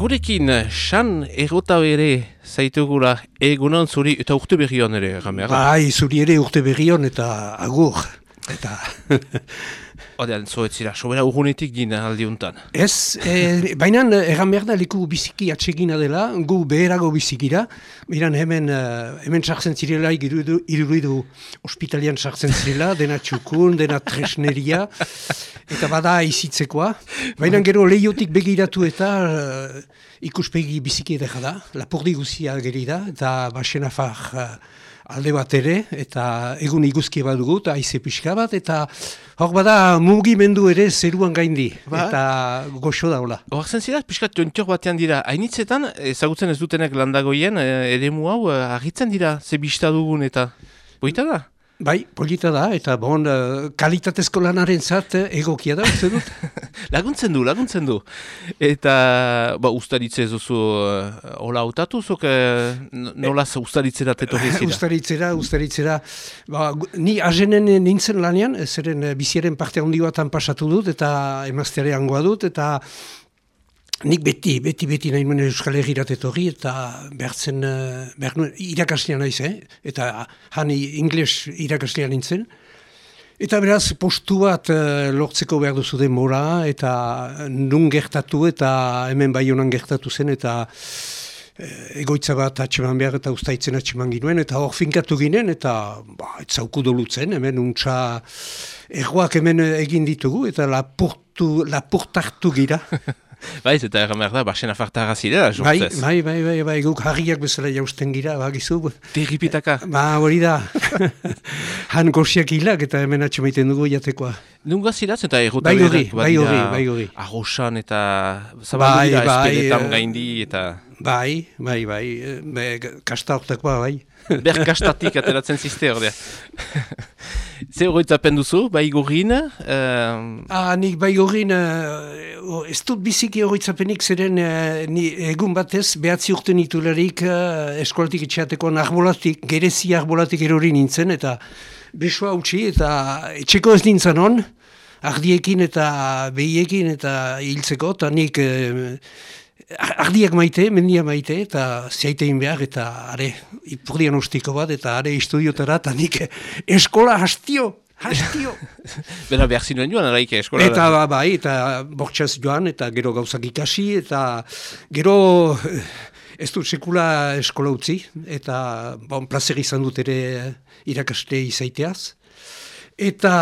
Gurekin, san erota bere zaitugula egunon zuri eta urte berrion ere, gamera? Bai, zuri ere urte berrion eta agur. Eta... Odean, zoetzira, sobera urgunetik gina aldiuntan. Ez, e, baina egan behar da liku biziki atsegina dela, gu beherago bizikira, Miran hemen, uh, hemen sartzen zirela iruruidu ospitalian sartzen zirela, dena txukun, dena tresneria, eta bada izitzekoa. Baina gero lehiotik begiratu eta ikuspegi biziki edera da, lapurdi guzia geri da, eta basen afar uh, alde bat ere, eta egun iguzki bat dugu, eta aize pixka bat, eta hor bada mugimendu ere zeruan gaindi, ba? eta goxo daula. Hor zen zira, pixka tiontior batean dira, hainitzetan, ezagutzen ez dutenek landagoien, eh, ere mu hau, eh, agitzen dira, ze dugun eta, boita da? Bai, polita da, eta bon, uh, kalitatezko lanaren zat eh, egokia da, uste dut? laguntzen du, laguntzen du. Eta, ba, ustaritze ez duzu, uh, hola hautatu, zok, uh, nola e, ustaritzera tetorri zira? Ustaritzera, ustaritzera, ba, ni azenen nintzen lanean, zeren biziaren parte handi batan pasatu dut, eta emaztearean dut, eta Nik beti, beti, beti nahi nuen Euskal Herrirat etorri eta behartzen, uh, behar nuen irakaslea naiz, eh? eta hani ingles irakaslea nintzen. Eta beraz, postu bat uh, lortzeko behar duzu mora eta nun gertatu eta hemen bai honan gertatu zen, eta uh, egoitza bat atxeman behar eta ustaitzen atxeman ginuen, eta hor finkatu ginen, eta ba, etzauku dolutzen, hemen untsa erroak hemen egin ditugu, eta lapurtu, lapurtartu gira. bai, eta erran behar da, basen afartara zidea, bai, bai, bai, bai, bai, guk harriak bezala jausten gira, bagizu. Terripitaka. Ba, hori da. Han gorsiak hilak eta hemen atxemaiten dugu jatekoa. Nunga zidatz eta errota bai hori, bai hori, bai hori. Arrosan eta zabaldu dira bai, espedetan bai, gaindi eta... Bai, bai, bai, be, kasta hortakoa, bai. Ber kastatik ateratzen ziste ordea. Ze horretzapen duzu, bai gorin? Uh... Ah, nik bai gorin, uh, ez dut biziki horretzapenik zeren uh, ni, egun batez, behatzi urte nitularik uh, eskolatik etxeateko arbolatik, gerezi arbolatik erori nintzen, eta besoa utzi, eta etxeko ez nintzen hon, ardiekin eta behiekin eta hiltzeko, eta nik... Uh, Ardiak maite, mendia maite, eta zeitein behar, eta are, ipurdian ustiko bat, eta are istudiotara, eta nik eskola hastio, hastio. Bera behar zinuen joan, araike eskola. Eta ba, bai, eta bortxaz joan, eta gero gauzak ikasi, eta gero eh, ez dut sekula eskola utzi, eta bon, plazer izan dut ere irakaste izaiteaz. Eta,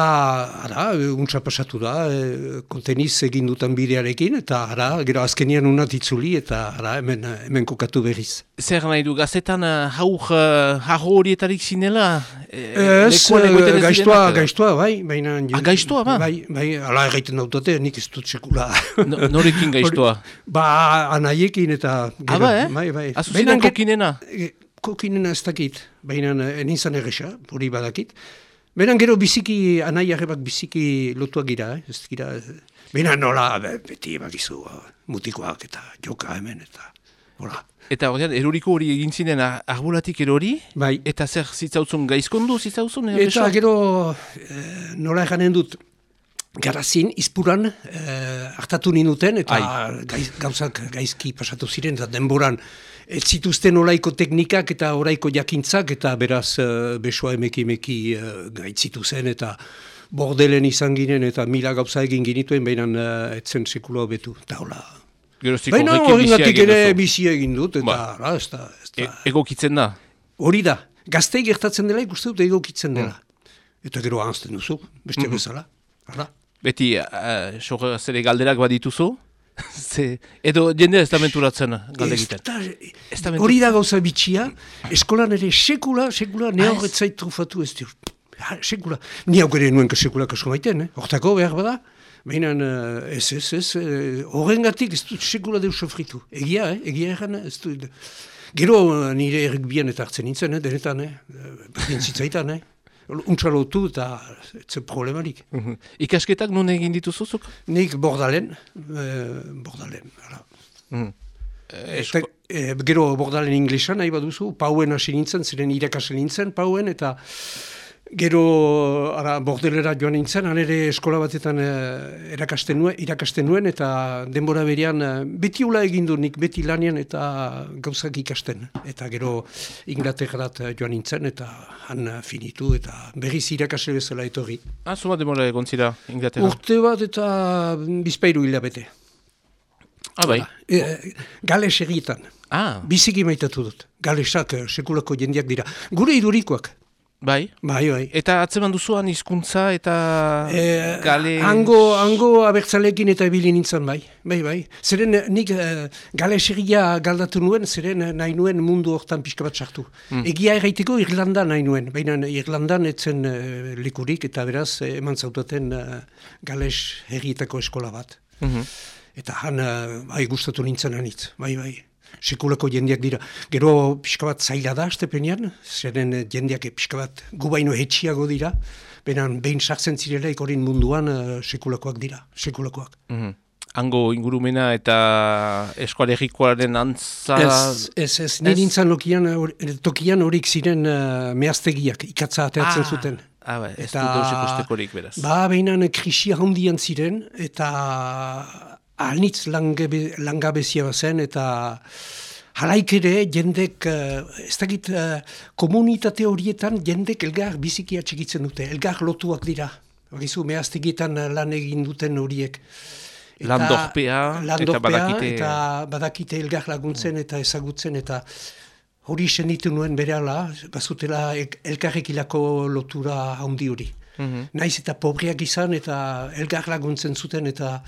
ara, untsa pasatu da, e, konteniz egin dutan bidearekin, eta, ara, gero azkenian unat itzuli, eta, ara, hemen, hemen kokatu berriz. Zer nahi du, gazetan uh, haur, uh, horietarik zinela? E, ez, gaiztua, gaiztua, bai, baina... Ah, gaiztua, ba? Bai, bai, ala egiten dautote, nik ez dut sekula. No, norekin gaiztua? ba, anaiekin eta... Gero, ah, ba, eh? Bai, bai. Azuzinen kokinena? Kokinena ez dakit, baina nintzen egisa, hori badakit. Beran gero biziki, anai arrebak biziki lotuak gira, eh? ez gira, bena nola, beti ebakizu, mutikoak eta joka hemen, eta hola. Eta hori, eroriko hori egin zinen arbolatik erori, bai. eta zer zitzautzun gaizkondu zitzautzun? Eta gero eh, nola eganen dut, garazin, izpuran, eh, hartatu ninuten, eta gaiz, gauzak gaizki pasatu ziren, eta denboran, ez zituzten olaiko teknikak eta oraiko jakintzak eta beraz uh, besoa emeki emeki uh, gaitzitu zen eta bordelen izan ginen eta mila gauza egin ginituen baina uh, etzen sekulo betu eta hola. Baina hori gatik ere bizi egin dut eta ba. ez da. E, egokitzen da? Hori da. Gaztei gertatzen dela ikusten dut egokitzen dela. Mm. Eta gero ahazten duzu, beste mm -hmm. bezala. Hala. Beti, uh, zere galderak badituzu? Ze, edo jende ez da menturatzen galde egiten. Hori da gauza bitxia, eskolan ere sekula, sekula, ne horretzait trufatu ez dira. Sekula. Ni hau gure nuen sekula kasko maiten, eh? Hortako behar bada. Baina uh, ez, ez, ez, eh, horren gatik ez dut sekula deus sofritu. Egia, eh? Egia erran, ez dut. Gero nire errik bian eta hartzen nintzen, eh? Denetan, eh? Berdin zitzaitan, eh? Untsalotu eta etze problemarik. Mhm. Ikasketak non egin dituzuzuk? Nik bordalen, e, bordalen. Mm. E, gero bordalen inglesan nahi baduzu, pauen hasi nintzen, ziren irakasen nintzen pauen, eta Gero ara, bordelera joan nintzen, han ere eskola batetan eh, erakasten nuen, irakasten nuen, eta denbora berean eh, beti ula egin du nik, beti lanian eta gauzak ikasten. Eta gero Inglaterrat eh, joan nintzen, eta han eh, finitu, eta berriz irakasle bezala etorri. Ah, zuma demora egon zira Inglaterra. Urte bat eta bizpairu hilabete. ah, bai. E, Gales egietan, Ah, biziki maitatu dut. Galesak sekulako jendiak dira. Gure idurikoak. Bai. Bai, bai. Eta atzeman duzuan hizkuntza eta Eh, gale... Hango, hango abertzalekin eta ebili nintzen bai, bai, bai. Zeren eh, nik uh, galeseria galdatu nuen, zeren eh, nahi nuen mundu hortan pixka bat sartu. Egia erraiteko Irlanda nahi nuen, baina Irlandan etzen uh, likurik eta beraz eh, eman zautaten uh, gales herrietako eskola bat. Mhm. Eta han, uh, bai, gustatu nintzen anitz, bai, bai. Sekulako jendeak dira. Gero pixka bat zaila da, Estepenean, zeren eh, jendeak pixka bat gu baino hetxiago dira, benan behin sartzen zirela ikorin munduan uh, sekulakoak dira, sekulakoak. Mhm. Hango ingurumena eta eskualerikoaren antza... Ez, ez, ez, nire Ez? nintzen lokian, hor- tokian horik ziren uh, mehaztegiak, ikatza ateatzen Ah, zuten. Ah, bai, ez Eta- ikustekorik beraz. Ba, behinan krisi handian ziren, eta anitz langabe, langabezia bazen, eta halaik ere jendek, eh, ez dakit, eh, komunitate horietan jendek elgar biziki atxikitzen dute, elgar lotuak dira. Bagizu, mehaztegietan eh, lan egin duten horiek. Eta- Landorpea, eta landorpea, badakite- Eta badakite elgar laguntzen eta ezagutzen, eta hori senitu nuen berehala, bazutela ek- elkarrekilako lotura handi hori. Mhm. Naiz eta pobreak izan eta elgar laguntzen zuten eta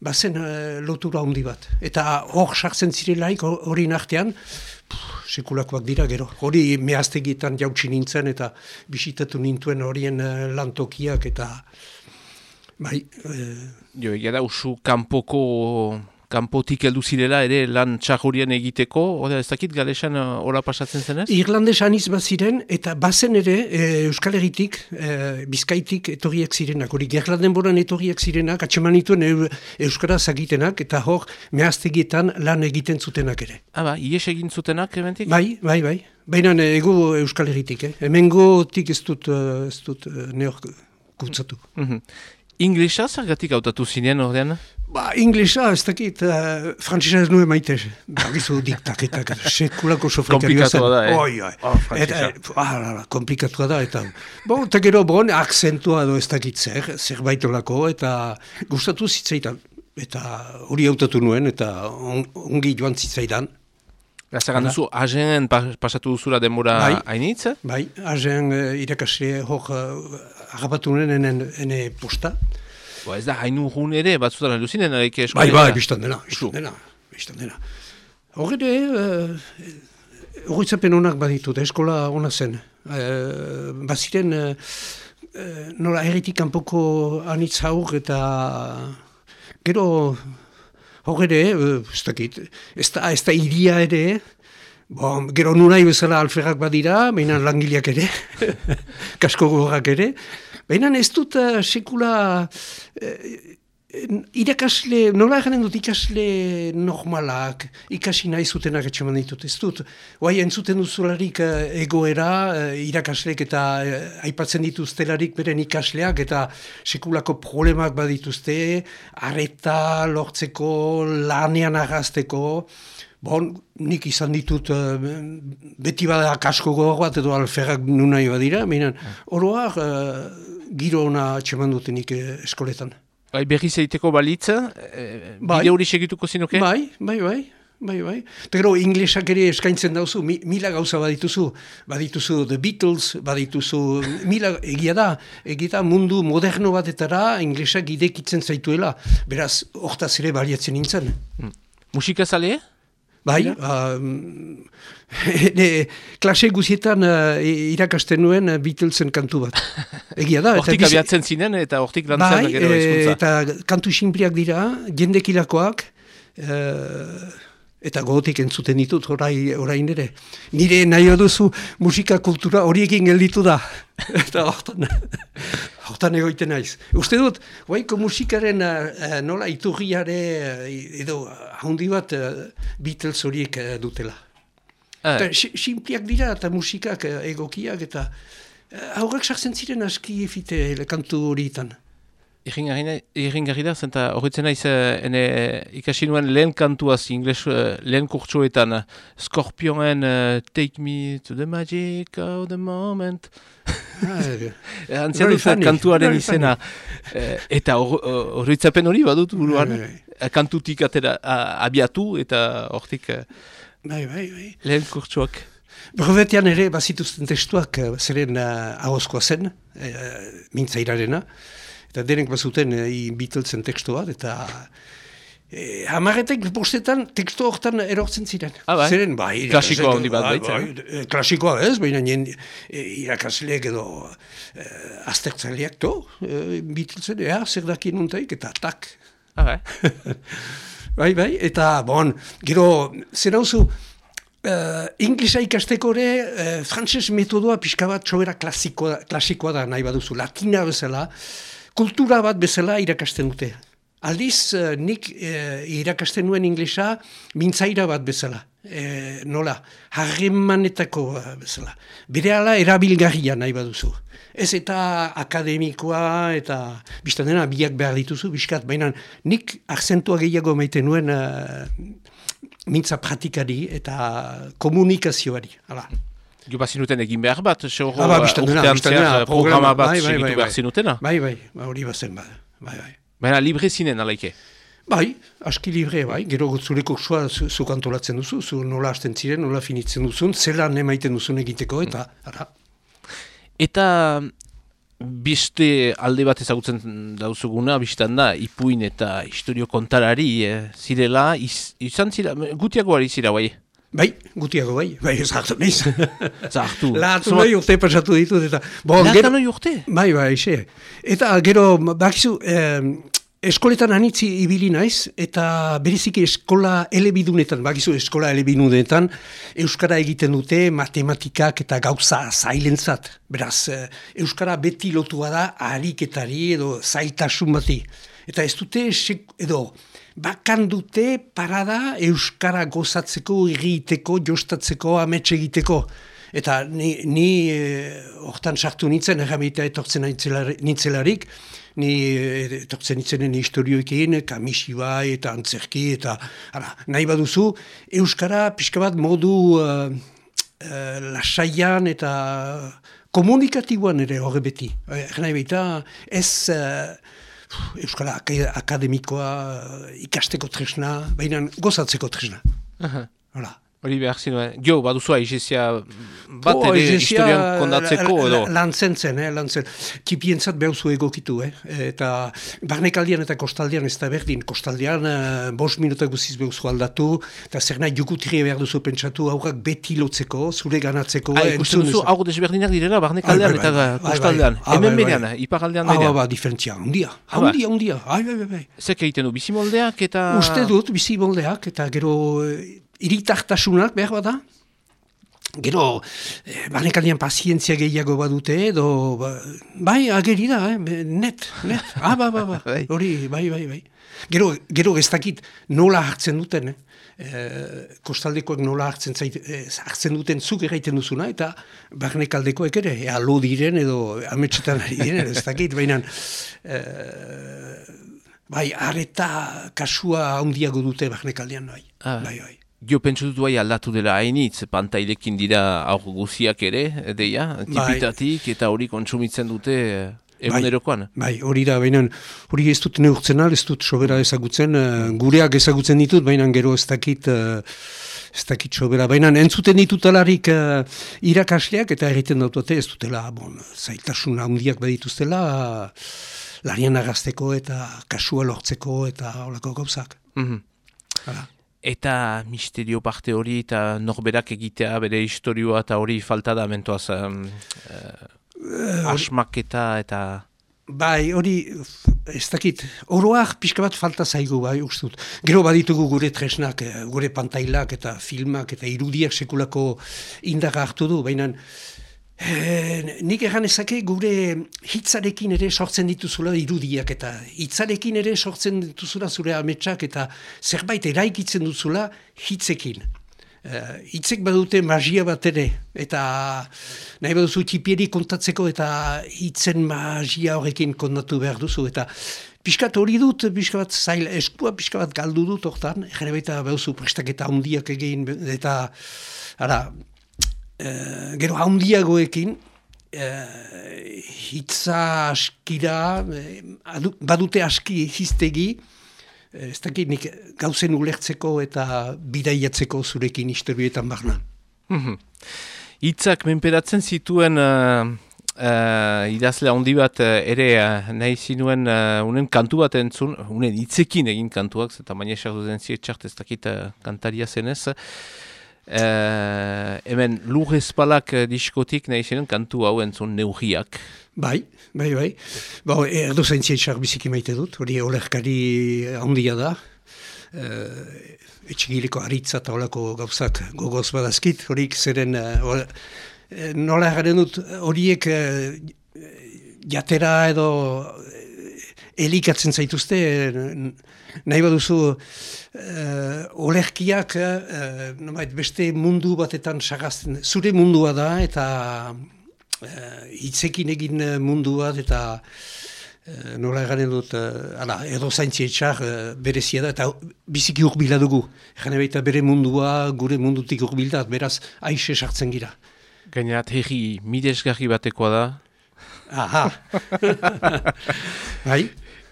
bazen eh, lotura handi bat. Eta hor sartzen zirelaik ho- hori artean, pff, sekulakoak dira gero. Hori mehaztegietan jautsi nintzen eta bisitatu nintuen horien eh, lantokiak eta bai, eh, Jo, egia da, usu kanpoko kanpotik heldu zirela ere lan txahurien egiteko, oda ez dakit galesan uh, hola pasatzen zenez? Irlandes aniz baziren, eta bazen ere e, Euskal Herritik, e, Bizkaitik etorriak zirenak, hori gerlanden boran etorriak zirenak, atxeman nituen eu, Euskara zagitenak, eta hor mehaztegietan lan egiten zutenak ere. Ah, ba, ies egin zutenak, ementik? Bai, bai, bai. Baina eh, ego Euskal Herritik, eh? Hemengotik ez dut, ez dut neor kutsatu. Mhm. Inglesa zergatik hautatu zinen ordean? Ba, inglesa, ez dakit, uh, frantzisa ez nuen maite. Bagizu diktaketak, sekulako sofrikaria zen. Da, eh? Oi, oi. Oh, eta, ah, la, la, komplikatua da, eta, bon, eta gero, bon, akzentua edo ez dakit zer, zerbait olako, eta gustatu zitzaidan. Eta hori hautatu nuen, eta on, ongi joan zitzaidan. Zagan duzu, pa- pasatu duzula denbora Bai. hainitz? Bai, azen uh, irakasle hor uh, agapatu nuen ene, posta. Ba, ez da, hainu jun ere, batzutan heldu zinen, araike Bai, bai, biztan dena, biztan dena, biztan dena. Hor ere, uh, horretzapen honak baditut, eskola ona zen. Uh, baziren, uh, nola erritik kanpoko anitz haur eta gero hor ere, uh, ez dakit, ez da, ez da iria ere, Bon, gero nunai bezala alferrak badira, baina langileak ere, kasko gorrak ere. Baina ez dut uh, sekula eh, irakasle, nola egaren dut ikasle normalak, ikasi nahi zutenak etxeman ditut, ez dut. Guai, entzuten duzularik eh, egoera, eh, irakaslek eta eh, aipatzen dituztelarik beren ikasleak, eta sekulako problemak badituzte, areta lortzeko, lanean agazteko, Bon, nik izan ditut uh, beti bada kasko gogor bat edo alferrak nunai badira, baina oroak uh, giro ona txeman dutenik uh, eskoletan. Bai, berriz egiteko balitza, e, Bai. bide hori segituko zinuke? Bai, bai, bai. Bai, bai. Eta gero, inglesak ere eskaintzen dauzu, mi, mila gauza badituzu. Badituzu The Beatles, badituzu mila, egia da, egia da mundu moderno batetara inglesak idekitzen zaituela. Beraz, hortaz ere baliatzen nintzen. Musika zale? Bai, um, ne, klase guzietan uh, irakasten nuen uh, Beatlesen kantu bat. Egia da. Hortik abiatzen zinen eta hortik lantzen Bai, gero e, eta kantu sinpliak dira, jendekilakoak, eh, eta gogotik entzuten ditut orai, orain ere. Nire nahi duzu musika kultura horiekin gelditu da. eta hortan, hortan egoiten naiz. Uste dut, guaiko musikaren eh, nola iturriare eh, edo handi bat eh, Beatles horiek eh, dutela. Eta si- sinpliak dira eta musikak eh, egokiak eta Aurrak sartzen ziren aski efite kantu horietan. Irringarri da, zenta horretzen naiz uh, ene, ikasi nuen lehen kantuaz ingles uh, lehen kurtsuetan Scorpionen uh, Take me to the magic of the moment. Antzia dut kantuaren izena. eta horretzapen hori badut buruan. Bai, bai, bai. Kantutik atera abiatu eta hortik bai, bai, bai. lehen kurtsuak. Brevetian ere bazituzten testuak zeren uh, ahozkoa zen, uh, mintzairarena eta denek bazuten e, Beatlesen teksto bat, eta e, hamaretek bostetan teksto horretan erortzen ziren. Ah, bai? Zeren, bai, klasikoa hondi bat bai, bai, bai, klasikoa ez, baina nien e, irakasleek edo e, aztertzaileak to, e, Beatlesen, ea, zer daki nuntaik, eta tak. Ah, bai? bai, bai, eta, bon, gero, zer hauzu, Uh, Inglisa ikasteko ere, uh, frantses metodoa pixka bat sobera klasikoa, klasikoa da nahi baduzu, latina bezala, kultura bat bezala irakasten dute. Aldiz, uh, nik uh, irakasten nuen inglesa mintzaira bat bezala. E, nola, harremanetako bezala. Bere erabilgarria nahi baduzu. Ez eta akademikoa eta biztan dena biak behar dituzu, biskat, baina nik akzentua gehiago maite nuen uh, mintza pratikari eta komunikazioari. Hala. Jo bat zinuten egin behar bat, xorro ah, ba, urtean zer programa bat bai, bai, segitu bai, behar zinutena? Bai, bai, hori ba, bazen, bai, bai. Baina libre zinen, alaike? Bai, aski libre, bai, gero zureko zua zu kantolatzen duzu, zu nola hasten ziren, nola finitzen duzun, zela nemaiten duzun egiteko, eta, ara. Eta beste alde bat ezagutzen dauzuguna, biztan da, ipuin eta historio kontarari eh, zirela, iz, izan zira, gutiago ari zira, bai? Bai, gutiago bai, bai, ez hartu nahiz. Zartu. Lahatu nahi urte pasatu ditut eta... Lahatu nahi urte? Bai, bai, xe. Eta gero, bakizu, eh, eskoletan anitzi ibili naiz, eta beriziki eskola elebidunetan, bakizu eskola elebidunetan, Euskara egiten dute matematikak eta gauza zailentzat. Beraz, eh, Euskara beti lotua da ariketari edo zailtasun bati. Eta ez dute, edo, bakan dute parada Euskara gozatzeko, egiteko, jostatzeko, amets egiteko. Eta ni, ni eh, hortan sartu nintzen, erramita etortzen nintzelarik, ni eh, etortzen nintzenen historioekin, kamisibai eta antzerki, eta ara, nahi baduzu, Euskara pixka bat modu uh, uh, lasaian eta komunikatiboan ere horre beti. Eh, ez... Euskara Akademikoa ikasteko tresna, baina gozatzeko tresna. Hola. Hori behar zinuen. Jo, baduzua izizia bat ere historian kondatzeko edo? Lan zen zen, eh, lan zen. Kipientzat behuzu egokitu, eh. Eta barnekaldian eta kostaldian ez da berdin. Kostaldian, uh, bos minutak guziz behuzu aldatu, eta zer nahi jukutri behar duzu pentsatu, aurrak beti lotzeko, zure ganatzeko. Ai, ikusten duzu, hau desberdinak direla barnekaldian eta kostaldian. Hemen berean, iparaldean berean. Hau, ba, diferentzia, hundia. Hundia, hundia. Ai, bai, bai, bai. Zer egiten du, bizimoldeak eta... Uste dut, bizimoldeak eta gero iritartasunak behar bada, gero eh, banekaldian pazientzia gehiago badute edo ba, bai ageri da, eh, net, net, ah, ba, ba, ba, bai. hori, bai, bai, bai. Gero, gero ez dakit nola hartzen duten, eh? E, kostaldekoek nola hartzen, zait, e, hartzen duten zuk egiten duzuna, eta barnekaldekoek ere, ea lo diren edo ametsetan ari diren, ez dakit, baina e, bai, areta kasua handiago dute barnekaldean, bai, ah. bai, bai. Jo pentsu dut bai aldatu dela hainitz, pantailekin dira aur guziak ere, deia, bai. tipitatik eta hori kontsumitzen dute eh, egunerokoan. Bai, bai, hori da, baina hori ez dut neurtzen ez dut sobera ezagutzen, uh, gureak ezagutzen ditut, baina gero ez dakit, uh, ez dakit sobera, baina entzuten ditut alarik uh, irakasleak eta egiten dute ez dutela, bon, zailtasun handiak badituztela, uh, larian agazteko eta kasua lortzeko eta holako gauzak. Mm Eta misterio parte hori eta norberak egitea bere historioa eta hori falta da mentoaz um, uh, asmak eta eta... Bai, hori, ez dakit, oroak pixka bat falta zaigu, bai, ustut. Gero baditugu gure tresnak, eh, gure pantailak eta filmak eta irudiak sekulako indaga hartu du, baina E, nik egan ezake gure hitzarekin ere sortzen dituzula irudiak eta hitzarekin ere sortzen dituzula zure ametsak eta zerbait eraikitzen duzula hitzekin. hitzek badute magia bat ere, eta nahi baduzu txipieri kontatzeko eta hitzen magia horrekin kontatu behar duzu, eta Piskat hori dut, piskat bat zail eskua, bat galdu dut hortan, jere baita behuzu prestaketa handiak egin, eta ara, e, gero handiagoekin, e, hitza askira, e, badute aski hiztegi, ez dakit nik gauzen ulertzeko eta bidaiatzeko zurekin isterbietan barna. Mhm. Hitzak menperatzen zituen uh, idazle handi bat uh, ere uh, nahi zinuen uh, unen kantu bat entzun, unen hitzekin egin kantuak, eta baina esak duzen zietxart ez dakit uh, kantaria zenez. Uh, hemen lur espalak uh, diskotik nahi zinuen kantu hau entzun neugiak. Bai, bai, bai. Ba, erdo zain zietxar biziki maite dut, hori olerkari handia da. Uh, etxigileko haritza eta olako gauzak gogoz badazkit, horik zeren Eh, nola garen dut horiek eh, jatera edo eh, elikatzen zaituzte nahi baduzu uh, olerkiak beste mundu batetan sagazten zure mundua da eta hitzekin egin mundu bat eta uh, nola garen dut uh, edo zaintzietxar uh, berezia da eta biziki urbila dugu jane baita bere mundua gure mundutik urbildat beraz aixe sartzen gira Gainerat, hegi midesgarri batekoa da. Aha. bai.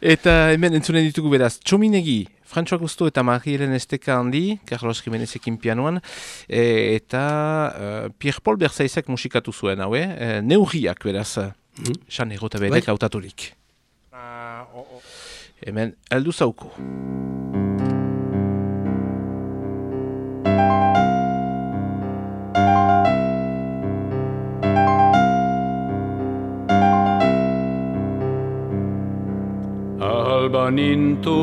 Eta hemen entzunen ditugu beraz, txominegi, Frantxoak Gusto eta Marielen Esteka handi, Carlos Jimenezekin pianoan, e, eta uh, Pierre Paul Berzaizek musikatu zuen, haue, e, neurriak beraz, mm xan erota bedek bai. autaturik. Uh, oh, oh. Hemen, eldu zauko. Banintu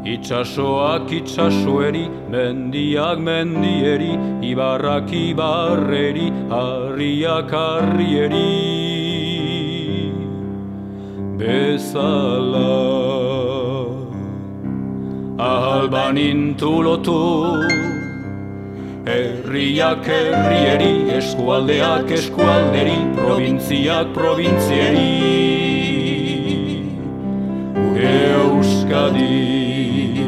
Itxasoak itxasueri, mendiak mendieri, ibarrak ibarreri, harriak harrieri. Bezala Ahal banintu lotu Herriak herrieri, eskualdeak eskualderi, provintziak provintzieri. Euskadi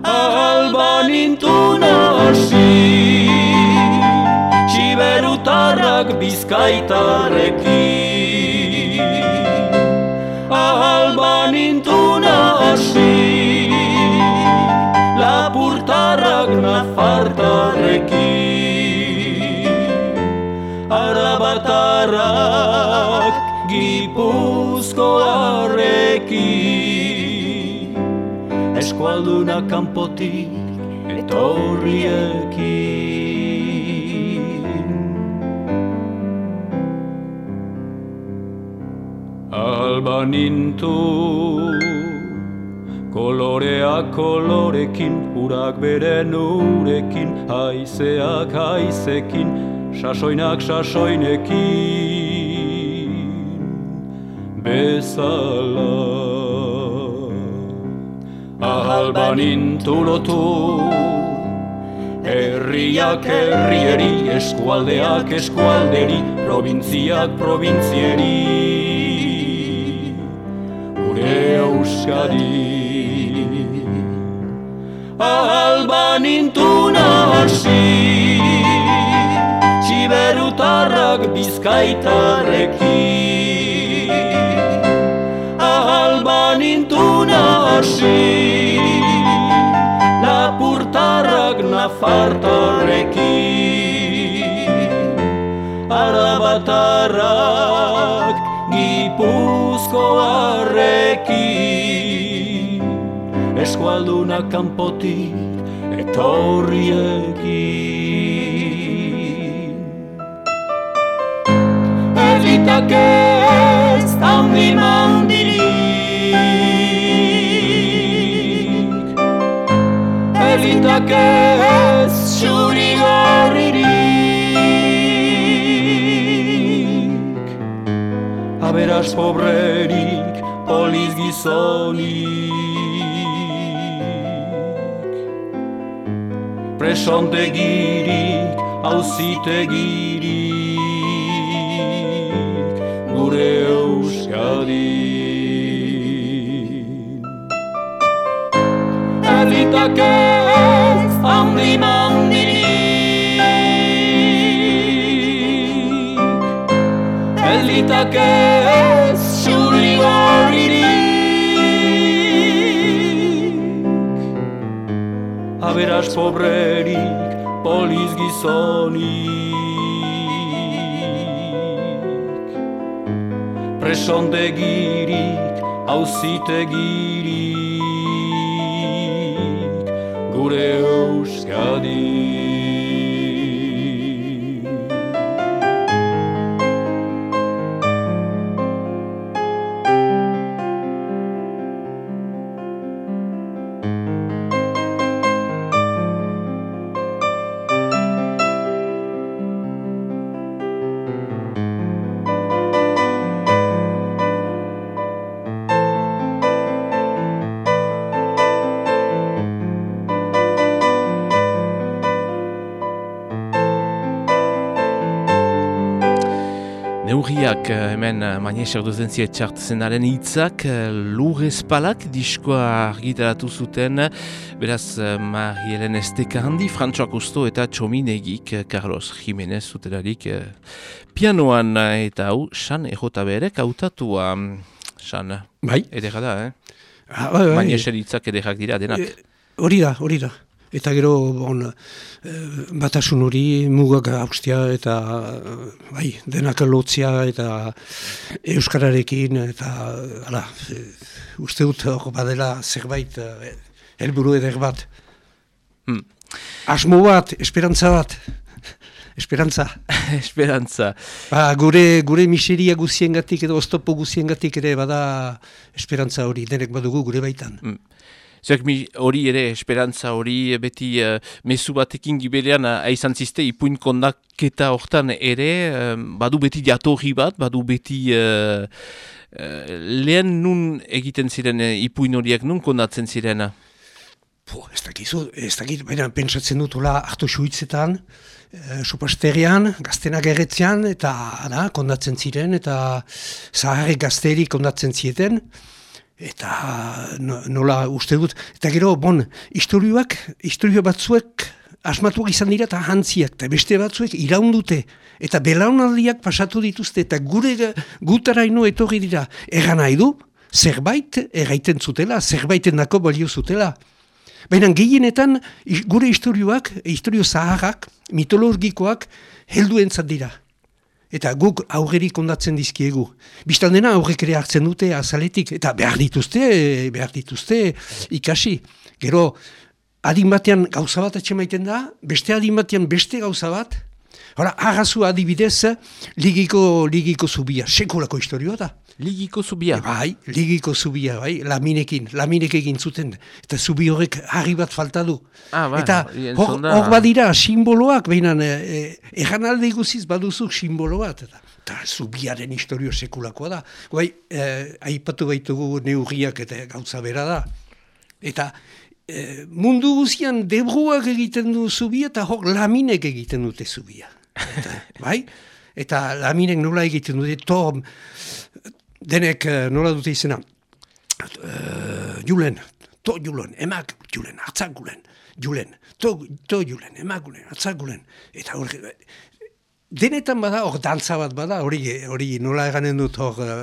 Alba nintuna hasi Siberutarrak bizkaitarreki Alba nintuna hasi Lapurtarrak nafartarreki Arabatarrak gipuzkoarreki Eskualduna kanpotik etorriekin Alba nintu Koloreak kolorekin, urak beren urekin, haizeak haizekin, sasoinak sasoinekin bezala. Ahal banintu lotu, herriak herrieri, eskualdeak eskualderi, provintziak provintzieri. Gure euskadi, ahal banintu Siberutarrak bizkaitarreki Ahalba nintuna hasi Nafartarreki Arabatarrak gipuzkoarreki Eskualduna kanpotik etorriekin. Evitak ez handi mandirik Evitak ez xuri garririk Aberaz pobrerik poliz gizonik. Presontegirik hauzitegirik gure euskadin. Elitak ez handi Elitak ez xuri horirik. Aberaz pobrerik poliz gizonik. Presondegirik hauzitegirik Gure euskadik Eh, hemen eh, Manieser dozentzia txartzenaren hitzak eh, lur espalak diskoa argitaratu zuten beraz Marielen Esteka handi Frantsoak Usto eta Txominegik Carlos Jimenez zutelarik pianoan eta hau San Ejota berek hautatua San, Bai. edera da, eh? Ah, bai, bai. Manieser hitzak ederrak dira denak. E, Hori da, hori da. Eta gero, bon, eh, batasun hori, mugak haustia eta eh, bai, denak lotzia eta euskararekin eta ala, eh, uste dut hor badela zerbait helburu eder bat. Hmm. Asmo bat, esperantza bat. Esperantza. Esperantza. Ba, gure, gure miseria guziengatik edo oztopo guziengatik ere bada esperantza hori, denek badugu gure baitan. Mm. Mi hori ere, esperantza hori beti uh, mezu batekin gibelean uh, aizan ziste ipuin kondaketa hortan ere, uh, badu beti jatorri bat, badu beti uh, uh, lehen nun egiten ziren ipuin horiek nun kondatzen ziren. Po, ez dakizu, ez dakit, baina pentsatzen dut hartu suitzetan, e, supasterian, gaztenak erretzean, eta da, kondatzen ziren, eta zaharrek gazteri kondatzen zieten, eta no, nola uste dut, eta gero, bon, historioak, historio batzuek asmatuak izan dira eta hantziak, eta beste batzuek iraundute, eta belaunaldiak pasatu dituzte, eta gure gutaraino etorri dira, egan nahi du, zerbait erraiten zutela, zerbaiten dako balio zutela. Baina gehienetan gure historioak, historio zaharrak, mitologikoak helduentzat dira. Eta guk aurrerik kondatzen dizkiegu. Bistan dena aurrek ere hartzen dute azaletik, eta behar dituzte, behar dituzte ikasi. Gero, adin batean gauza bat atxemaiten da, beste adin batean beste gauza bat, Hora, agazu adibidez, ligiko, ligiko zubia, sekulako historioa da. Ligiko zubia. Bai, ligiko zubia, bai, laminekin, laminek egin zuten. Eta zubi horrek harri bat falta du. Ah, bai, Eta hor hor badira simboloak, behinan, e, egan alde iguziz baduzu simbolo bat. Eta, eta zubiaren historio sekulakoa da. Bai, e, aipatu baitugu neurriak eta gauza bera da. Eta e, mundu guzian debruak egiten du zubia eta hor laminek egiten dute zubia. Eta, bai? Eta laminek nola egiten dute, to, denek eh, nola dute izena, uh, julen, to julen, emak julen, hartzak gulen, julen, to, to julen, emak gulen, hartzak gulen. Eta hor, denetan bada, hor dantza bat bada, hori, hori nola eganen dut, hor, eh,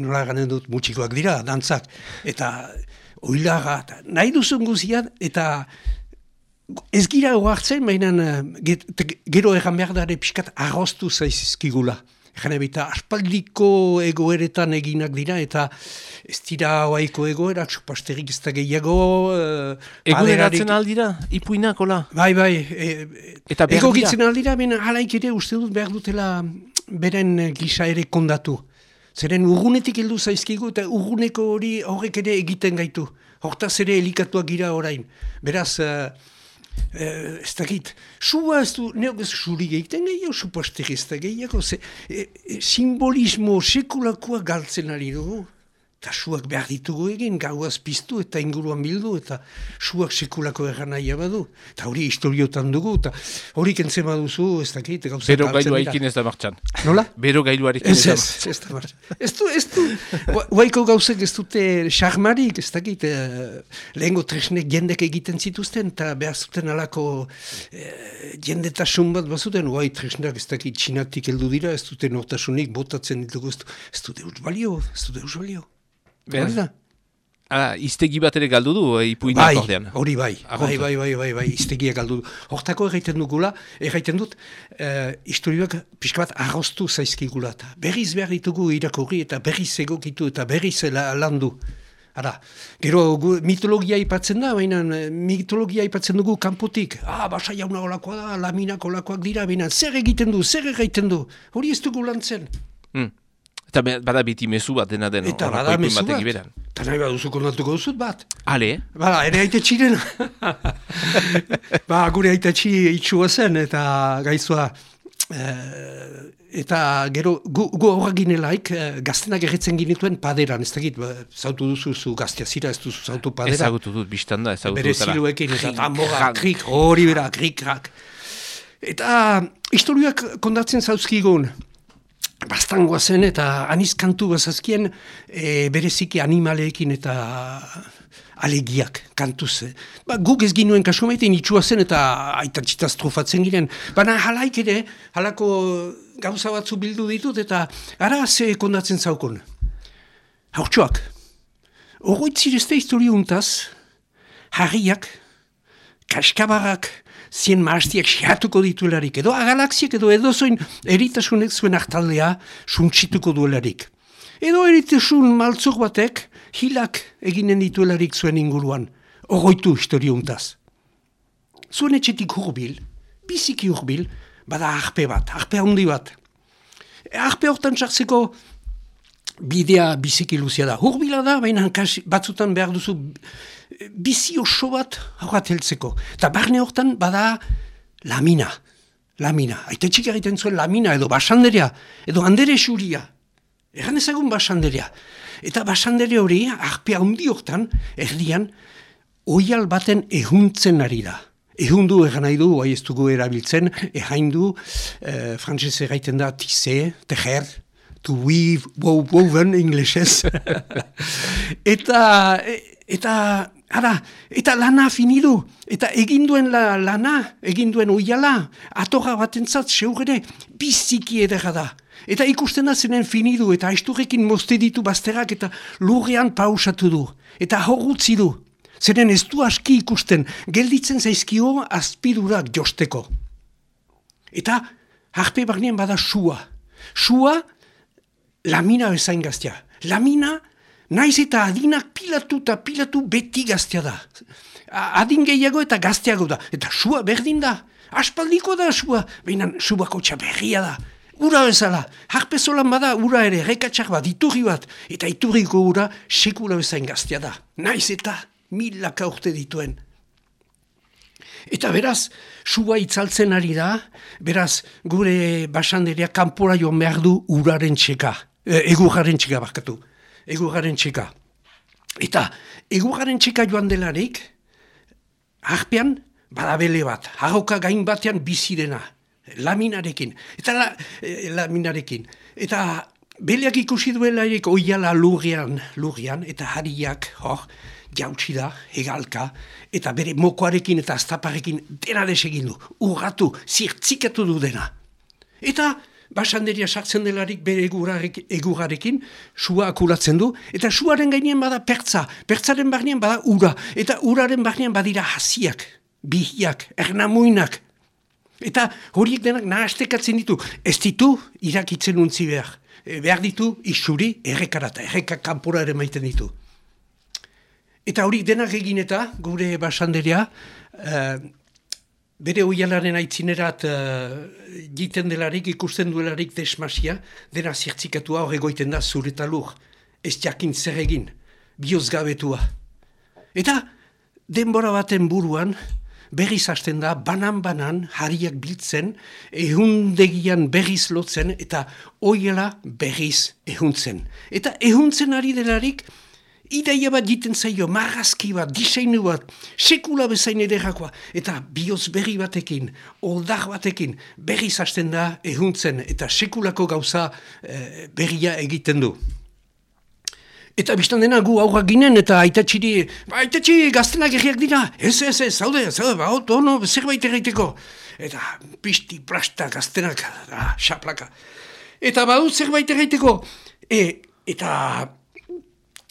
nola eganen dut mutxikoak dira, dantzak, eta oilaga, eta nahi duzun guzian, eta ez gira get- te- gero egan behar da pixkat arroztu zaizkigula. Egan ebita, aspaldiko egoeretan eginak dira, eta ez dira oaiko egoerak, supasterik ez da gehiago... Uh, Eguneratzen aldira, ipuinak, hola. Bai, bai, e, Eta behar egokitzen aldira, baina halaik ere uste dut behar dutela beren gisa ere kondatu. Zeren urgunetik heldu zaizkigu eta urguneko hori horrek ere egiten gaitu. Hortaz ere elikatuak gira orain. Beraz, uh, uh, ez dakit, sua ez du, neok ez suri egiten gehiago, da gehiago, ze, e, simbolismo sekulakoa galtzen ari dugu. Eta suak behar ditugu egin, gauaz piztu eta inguruan bildu, eta suak sekulako erran nahi badu. Eta hori historiotan dugu, eta hori kentzen baduzu, ez dakit, gauza Bero gailuarekin ez da martxan. Nola? Bero gailuarekin Ez ez ez, ez da martxan. Ez du, ez du, Gua- guaiko gauzek ez dute charmarik, ez dakit, eh, lehengo tresnek jendek egiten zituzten, eta behar zuten alako eh, jendetasun bat bazuten, guai tresnak ez dakit txinatik heldu dira, ez dute nortasunik botatzen ditugu, ez du- ez dute balio, ez dute balio. Behar- Hori da? Ah, iztegi bat ere galdu du, eh, ipuin Bai, akordean. hori bai, bai, Arronto. bai, bai, bai, bai, iztegiak galdu du. Hortako erraiten dugula, erraiten dut, eh, historioak pixka bat arroztu zaizkigula. eta Berriz behar ditugu irakurri eta berriz egokitu eta berriz la- landu. Ara, gero gu, mitologia aipatzen da, baina eh, mitologia aipatzen dugu kanpotik. Ah, basa jauna olakoa da, laminak olakoak dira, baina zer egiten du, zer egiten du. Hori ez dugu lantzen. Hmm. Eta bada biti mezu bat dena den. Eta bada mezu bat. iberan. Eta nahi baduzu kontatuko duzut bat. Ale, Bala, ere aite txiren. ba, gure aite txi itxua zen, eta gaizua, eh, eta gero, gu, gu horra ginelaik, eh, gaztenak erretzen ginituen paderan, ez dakit, ba, zautu duzu zu gaztea zira, ez duzu zautu padera. ezagutu dut, biztan da, ezagutu Bere dutela. ziluekin, eta krak. krik, hori bera, krik, krak. Eta historioak kondatzen zauzkigun, bastangoa zen eta aniz kantu bazazkien e, bereziki animaleekin eta alegiak kantuz. eh. Ba, guk ez ginuen kasu itxua zen eta aitan txitaz trofatzen giren. Baina halaik ere, halako gauza batzu bildu ditut eta ara ze kondatzen zaukon. Haurtxoak, horroitzirezte historio untaz, harriak, kaskabarrak, zien maastiak xeatuko dituelarik, edo agalaxiak edo edozoin eritasunek zuen hartaldea suntsituko duelarik. Edo eritasun maltzuk batek hilak eginen dituelarik zuen inguruan, ogoitu historiuntaz. Zuen etxetik hurbil, biziki hurbil, bada arpe bat, arpe handi bat. Arpe hortan sartzeko bidea biziki luzia da. Hurbila da, baina batzutan behar duzu bizi oso bat horrat heltzeko. Eta barne hortan bada lamina. Lamina. Aite txik egiten zuen lamina edo basanderea, edo handere xuria. Erran ezagun basanderea. Eta basandere hori, arpea handi hortan, erdian, oial baten ehuntzen ari da. Ehundu egan nahi du, bai ez dugu erabiltzen, egain du, eh, frantzez erraiten da, tise, tejer, to weave, wo- woven, inglesez. eta, e- eta, ara, eta lana finidu, eta eginduen la, lana, eginduen oiala, atorra batentzat, seugere, biziki edera da. Eta ikusten da zenen finidu, eta aisturrekin mozte ditu bazterak, eta lurrean pausatu du. Eta horrutzi du. Zeren ez du aski ikusten, gelditzen zaizkio azpidurak josteko. Eta harpe barnean bada sua. Sua, lamina bezain gaztea. Lamina, naiz eta adinak pilatu eta pilatu beti gaztea da. Adin gehiago eta gazteago da. Eta sua berdin da. Aspaldiko da sua, baina subako berria da. Ura bezala, harpe zolan bada ura ere, rekatxak bat, iturri bat, eta iturriko ura sekula bezain gaztea da. Naiz eta milaka urte dituen. Eta beraz, sua itzaltzen ari da, beraz, gure basanderia kanpora joan behar du uraren txeka, e, egurraren txeka barkatu, egurraren txeka. Eta egurraren txeka joan delarik, harpean badabele bat, harroka gain batean bizirena, laminarekin, eta la, e, laminarekin. Eta beleak ikusi duelarik oiala lurrian, lurrian, eta hariak, hor, jautsi da, hegalka, eta bere mokoarekin eta aztaparekin dena desegin du, urratu, zirtzikatu du dena. Eta basanderia sartzen delarik bere egurarek, egurarekin, sua akulatzen du, eta suaren gainean bada pertza, pertzaren barnean bada ura, eta uraren barnean badira hasiak, bihiak, ernamuinak. Eta horiek denak nahastekatzen ditu, ez ditu irakitzen untzi behar. E, behar ditu isuri errekarata, erreka kanpora ere maiten ditu. Eta hori denak egin eta gure basanderia, eh, bere oialaren aitzinerat uh, jiten delarik, ikusten duelarik desmasia, dena zirtzikatua hor egoiten da zure eta lur. Ez jakin zer egin, bihozgabetua. Eta denbora baten buruan, berriz hasten da, banan-banan, hariak biltzen, ehundegian berriz lotzen, eta oiela berriz ehuntzen. Eta ehuntzen ari delarik, Ideia bat jiten zaio, marrazki bat, diseinu bat, sekula bezain ederakoa, eta bioz berri batekin, oldar batekin, berri hasten da ehuntzen, eta sekulako gauza eh, berria egiten du. Eta biztan dena gu aurrak ginen eta aitatxiri, ba, aitatxi gaztenak erriak dira, ez, ez, ez, zaude, zaude, ba, oto, no, zerbait erraiteko. Eta pisti, plasta, gaztenak, da, xaplaka. Eta ba, zerbait erraiteko. E, eta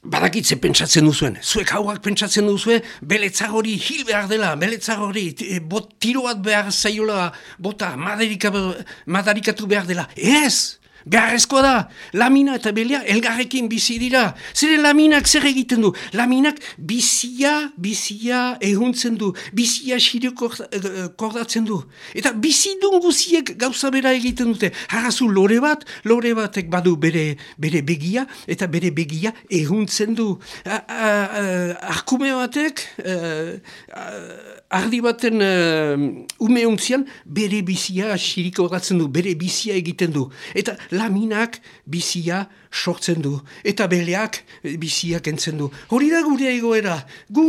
badakitze pentsatzen duzuen, zuek hauak pentsatzen duzue, beletzar hori hil behar dela, beletzar hori e, bot, tiro bat behar zaiola, bota, madarikatu behar dela. Ez! Beharrezkoa da, lamina eta belea elgarrekin bizi dira. Zere laminak zer egiten du? Laminak bizia, bizia ehuntzen du, bizia xirio eh, kordatzen du. Eta bizi guziek gauza bera egiten dute. Harazu lore bat, lore batek badu bere, bere begia, eta bere begia ehuntzen du. Arkume batek, ardi baten uh, bere bizia xiriko du, bere bizia egiten du. Eta laminak bizia sortzen du, eta beleak biziak entzen du. Hori da gure egoera, gu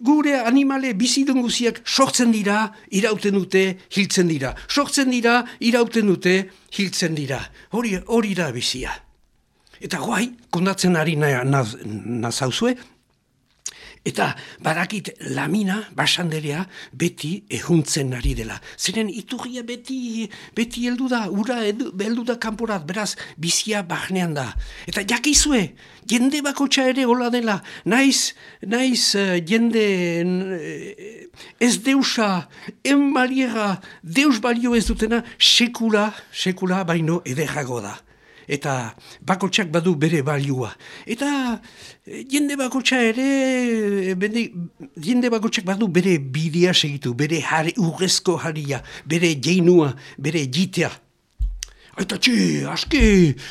gure animale bizidun guziak sortzen dira, irauten dute, hiltzen dira. Sortzen dira, irauten dute, hiltzen dira. Hori, hori da bizia. Eta guai, kondatzen ari nazauzue, na, Eta badakit lamina, basanderea, beti ehuntzen ari dela. Zeren iturria beti, beti heldu da, ura heldu da kanporat, beraz, bizia bahnean da. Eta jakizue, jende bakotxa ere hola dela, naiz, naiz uh, jende uh, ez deusa, en deus balio ez dutena, sekula, sekula baino ederrago da eta bakotsak badu bere baliua. Eta eh, jende bakotsa ere, bende, jende bakotsak badu bere bidea segitu, bere jari, urrezko haria, bere jeinua, bere jitea. Eta txi, aski,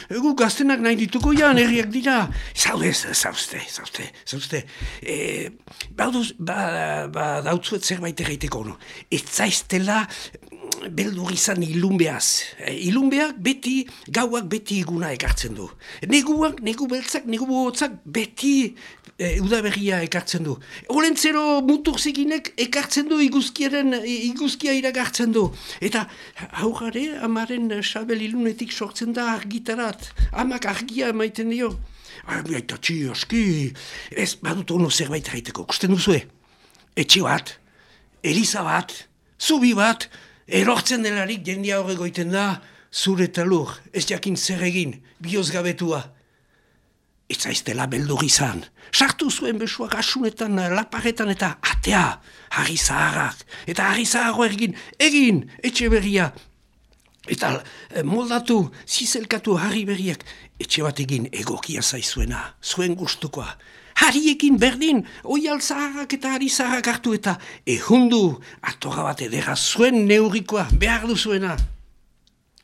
egu gaztenak nahi dituko jan, erriak dira. Zaude, zauzte, zauzte, zauzte. E, ba, ba, dautzuet zerbait egiteko, no? Ez zaiztela beldur izan ilunbeaz. E, ilunbeak beti, gauak beti iguna ekartzen du. Neguak, negu beltzak, negu bohotzak beti e, udaberria ekartzen du. Olentzero mutur ziginek ekartzen du iguzkiaren, iguzkia iragartzen du. Eta haugare, amaren sabel ilunetik sortzen da argitarat. Amak argia emaiten dio. Aita txi, aski, ez badut ono zerbait haiteko, kusten duzue? Etxe bat, Eliza bat, zubi bat, Erortzen delarik jendia horre goiten da, zure talur, ez jakin zer egin, bioz gabetua. Ez zaiztela beldur izan. Sartu zuen besuak asunetan, laparetan eta atea, harri zaharrak. Eta harri zaharro egin, egin, etxe berria. Eta eh, moldatu, zizelkatu harri berriak, etxe bat egin egokia zaizuena, zuen gustukoa hariekin berdin, oi alzaharrak eta hari zaharrak hartu eta ehundu, atorra bat edera zuen neurikoa, behar duzuena.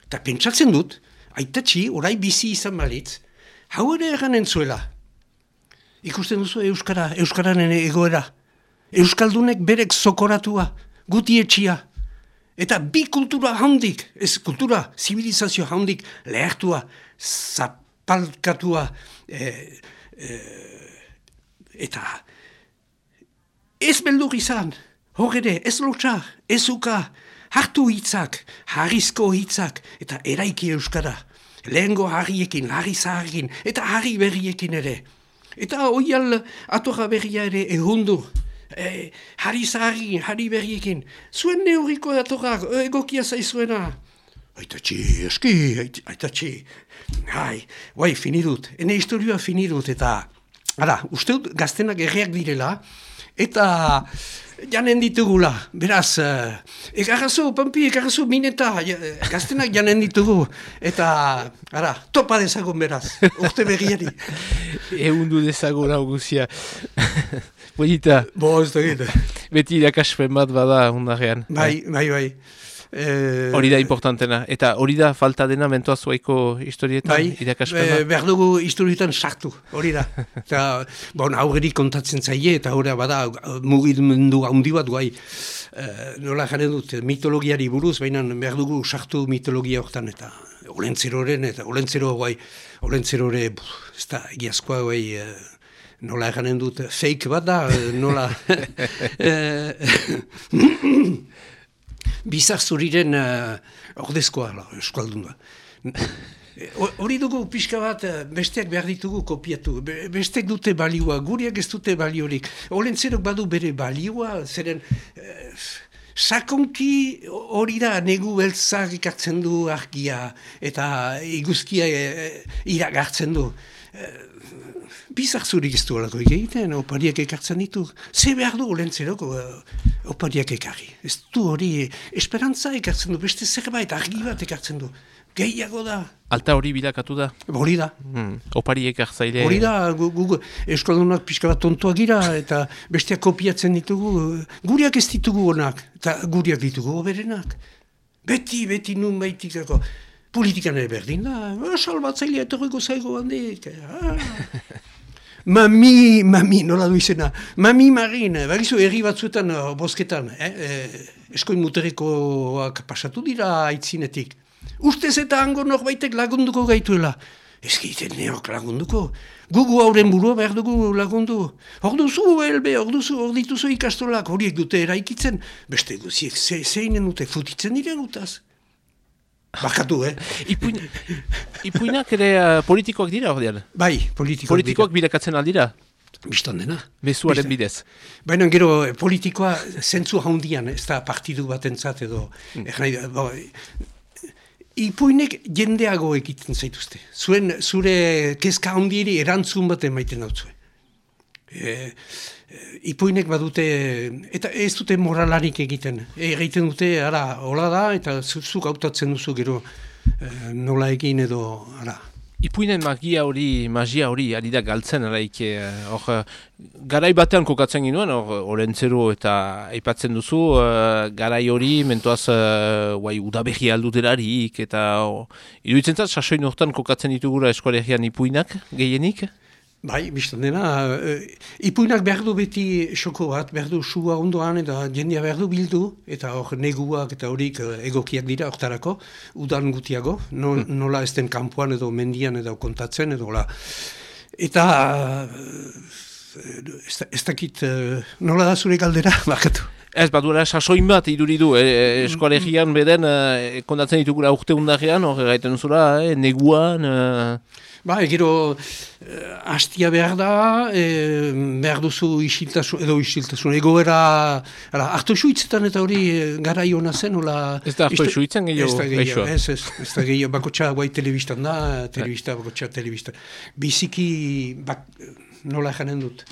Eta pentsatzen dut, aitatxi, orai bizi izan balitz, hau ere eganen zuela. Ikusten duzu Euskara, Euskaranen egoera. Euskaldunek berek zokoratua, guti etxia. Eta bi kultura handik, ez kultura, zibilizazio handik, lehertua, zapalkatua, eh, eh, eta ez beldur izan, hor ere, ez lotxa, ez uka, hartu hitzak, harrizko hitzak, eta eraiki euskara, lehengo harriekin, harri zaharrekin, eta harri berriekin ere. Eta oial atorra berria ere ehundu, e, harri zaharrekin, harri berriekin, zuen neuriko atorra, egokia zaizuena. Aita txi, eski, aita txi, hai, guai, finidut, ene historioa finidut, eta Hala, uste dut gaztenak erreak direla, eta janen ditugula, beraz, uh, ekarrazu, pampi, ekarrazu, mineta, gaztenak janen ditugu, eta, ara, topa dezagun beraz, urte berriari. Egun du dezagun hau guzia. Boita. Bo, ez da Beti irakaspen bat bada undarrean. Bai, bai, bai. Eh, Hori da importantena. Eta hori da falta dena mentoa zuaiko historietan, Bai, irakaspena. eh, behar dugu historietan sartu, hori da. Eta, bon, aurreri kontatzen zaie, eta hori bada, mugimendu handi bat guai. Eh, nola jaren dut, mitologiari buruz, baina behar dugu sartu mitologia hortan, eta olentzeroren, eta olentzero guai, olentzerore, ez da, egiazkoa guai, eh, nola jaren dut, fake bat da, nola... bizar zuriren uh, ordezkoa, la, euskaldun da. Ho- Hori dugu pixka bat, eh, besteak behar ditugu kopiatu, Be- besteak dute balioa, guriak ez dute baliorik. Olentzerok badu bere balioa, zeren eh, sakonki hori da negu beltzak ikartzen du argia eta iguzkia eh, iragartzen du. Bizar zurik ez duelako egiten, opariak ekartzen ditu. Ze behar du olentzeroko uh, opariak ekarri. Ez du hori esperantza ekartzen du, beste zerbait argi bat ekartzen du. Gehiago da. Alta hori bilakatu da. Hori da. Hmm. Opariek hartzaile. Hori da, gu, gu, euskaldunak pixka bat tontuak gira, eta besteak kopiatzen ditugu. Guriak ez ditugu onak, eta guriak ditugu oberenak. Beti, beti nun baitik dago. Politikan ere berdin da, ah, salbatzailea etorriko zaigo handik. Ah. Mami, mami, nola du izena. Mami Marin, bagizu herri batzuetan uh, bozketan, eh? eh, eskoin muterikoak pasatu dira aitzinetik. Ustez eta hango norbaitek lagunduko gaituela. Ez egiten neok lagunduko. Gugu hauren burua behar dugu lagundu. Hor duzu, elbe, hor duzu, hor dituzu ikastolak, horiek dute eraikitzen. Beste guziek, ze, zeinen dute, futitzen dira gutaz. Bakatu, eh? Ipuin, ipuinak ere uh, politikoak dira ordean. Bai, politikoak. Politikoak bilakatzen aldira, dira. Bistan dena. mezuaren Bistan. bidez. Baina gero eh, politikoa zentzu handian, ez da partidu batentzat edo... Mm. bo, ipuinek jendeago egiten zaituzte. Zuen, zure kezka handiri erantzun bat emaiten hau E, e, ipuinek badute, eta ez dute moralarik egiten. E, egiten dute, ara, hola da, eta zu- zuk hautatzen duzu gero e, nola egin edo, ara. Ipuinen magia hori, magia hori, ari da galtzen araik, eh, hor, eh, garai batean kokatzen ginuen, hor, orentzero eta aipatzen duzu, eh, garai hori, mentoaz, uh, guai, udaberri alduterarik, eta oh, iruditzen zat, sasoin hortan kokatzen ditugura eskolegian ipuinak, gehienik? Bai, biztan dena, e, ipuinak behar du beti xoko bat, behar du sua ondoan eta jendea behar du bildu, eta hor neguak eta horik e, egokiak dira hortarako, udan gutiago, no, nola ez den kanpoan edo mendian edo kontatzen edo la. Eta e, ez, ez dakit, e, nola da zure galdera, bakatu. Ez, baduela sasoin bat iduri du, e, eskolegian beden, e, kondatzen ditugura urte undarrean, hor, gaiten duzula, eh, neguan, eh, Ba, gero, eh, hastia behar da, eh, behar duzu isiltasun, edo isiltasun, egoera, ara, hartu suitzetan eta hori eh, garai hona zen, hola... Ez da hartu suitzen gehiago, Ez da gehiago, ez, ez, ez da gehiago, bakotxa guai telebistan da, telebista, bakotxa telebista. Biziki, bak, nola janen dut,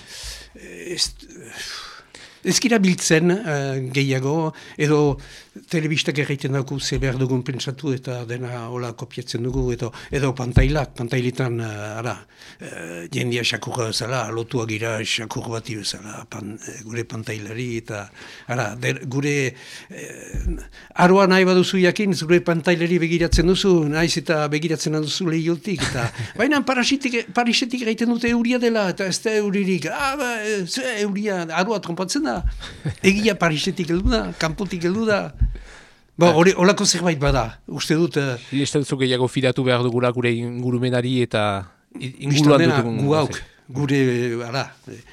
ez... Ez gira biltzen eh, gehiago, edo telebistak egiten dugu ze behar dugun pentsatu eta dena hola kopiatzen dugu, edo, edo pantailak, pantailetan, uh, ara, uh, jendia xakurra bezala, lotuak gira xakur bati bezala, pan, eh, gure pantailari, eta ara, der, gure uh, aroa nahi baduzu jakin, zure pantailari begiratzen duzu, naiz eta begiratzen duzu lehiotik, eta baina parisetik egiten dute euria dela, eta ez da euririk, ah, ba, eh, ze euria, aroa trompatzen da, egia parisetik heldu da, kanpotik heldu da, Ba, hori, holako zerbait bada, uste dut, uh, Iresten zu gehiago fidatu behar dugula gure ingurumenari eta inguruan dutugun. gu hauk, gure, ara,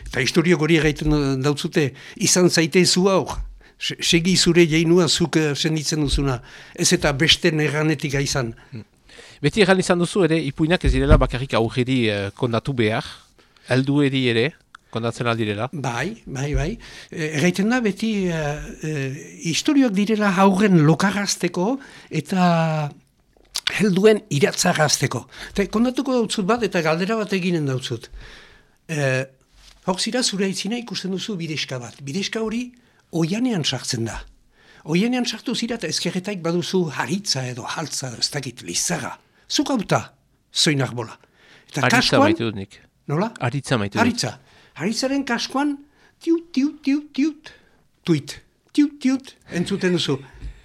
eta historiok hori egiten dautzute, izan zaite zu hauk, Se- segi zure jeinua zuk eh, senditzen duzuna, ez eta beste erranetik izan. Beti erran izan duzu ere, ipuinak ez direla bakarrik aurreri eh, kondatu behar, heldueri ere, kondatzen aldirela. Bai, bai, bai. E, Erraiten da beti uh, historioak direla hauren lokarrazteko eta helduen iratzarazteko. Eta kondatuko dautzut bat eta galdera bat eginen dautzut. E, Hor zira zure aitzina ikusten duzu bideska bat. Bideska hori oianean sartzen da. Oianean sartu zira eta ezkerretaik baduzu haritza edo haltza, ez dakit, lizaga. Zuk hauta, zoinak bola. Eta Aritza kaskoan, nola? Aritza maite dut. Haritza. Haritzaren kaskoan, tiut, tiut, tiut, tiut, tuit, tiut, tiut, entzuten duzu.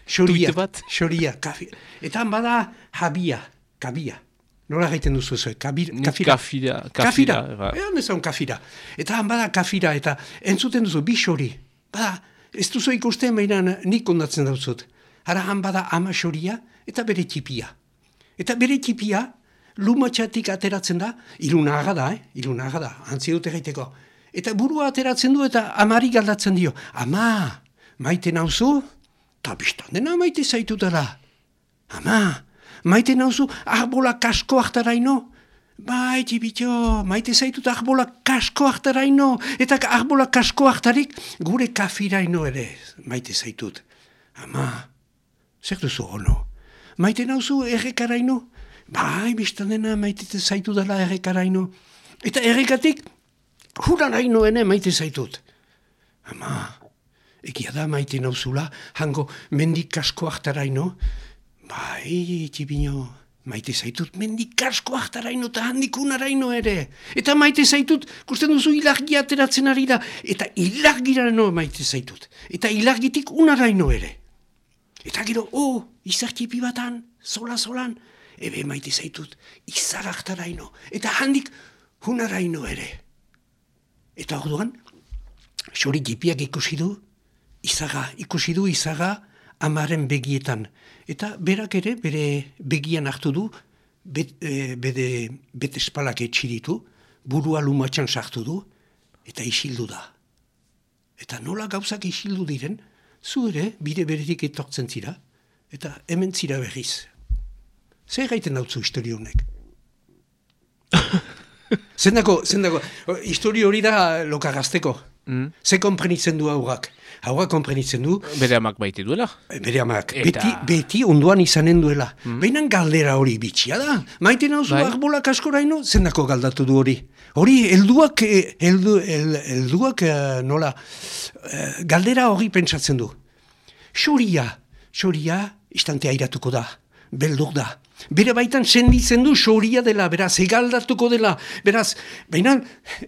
Xoria, bat? xoria, kafi. Eta bada jabia, kabia. Nola gaiten duzu zuek, kabir, kafira. Kafira. Kafira, egon ezan kafira. Eta han bada kafira, eta entzuten duzu, bi xori. Bada, ez duzu ikusten baina nik ondatzen dauzut. Hara han bada ama xoria eta bere txipia. Eta bere txipia, lumatxatik ateratzen da, ilunaga da, eh? ilunaga da, antzi dute gaiteko. Eta burua ateratzen du eta amari galdatzen dio. Ama, maite nauzu? Ta biztan dena maite zaitutela. Ama, maite nauzu arbola kasko hartaraino? Bai, txibitxo, maite zaitut arbola kasko hartaraino. Eta arbola kasko hartarik gure kafiraino ere maite zaitut. Ama, zer duzu ono? Maite nauzu errekaraino? Bai, biztan dena maite zaitu dela errekaraino. Eta errekatik, huraraino ene maite zaitut. Ama, egia da maite nauzula, hango mendik kasko hartaraino. Bai, txipino, maite zaitut mendik kasko hartaraino eta handik unaraino ere. Eta maite zaitut, kusten duzu ilargi ateratzen ari da, eta ilargirano maite zaitut. Eta ilargitik unaraino ere. Eta gero, oh, izartipi batan, zola-zolan, ebe maite zaitut, izar hartaraino. Eta handik hunaraino ere. Eta orduan, xori jipiak ikusi du, izaga, ikusi du izaga amaren begietan. Eta berak ere, bere begian hartu du, bet, e, bede, bete espalak etxiritu, burua lumatxan sartu du, eta isildu da. Eta nola gauzak isildu diren, zu ere, bide beretik etortzen zira, eta hemen zira berriz. Zer gaiten dautzu historio honek? zendako, zendako, o, historio hori da lokagazteko. Mm. Ze konprenitzen du aurrak? Aurrak konprenitzen du, Bere amak baite duela. bere amak, Eta- beti, beti onduan izanen duela. Mm. Beinan galdera hori bitxia da. Maite nauzu Bai. arbolak askoraino, zendako galdatu du hori. Hori, helduak, eh, heldu, hel- helduak eh, nola, eh, galdera hori pentsatzen du. Xoria, xoria, istantea iratuko da, beldur da. Bere baitan senditzen du xoria dela, beraz, egaldatuko dela, beraz, baina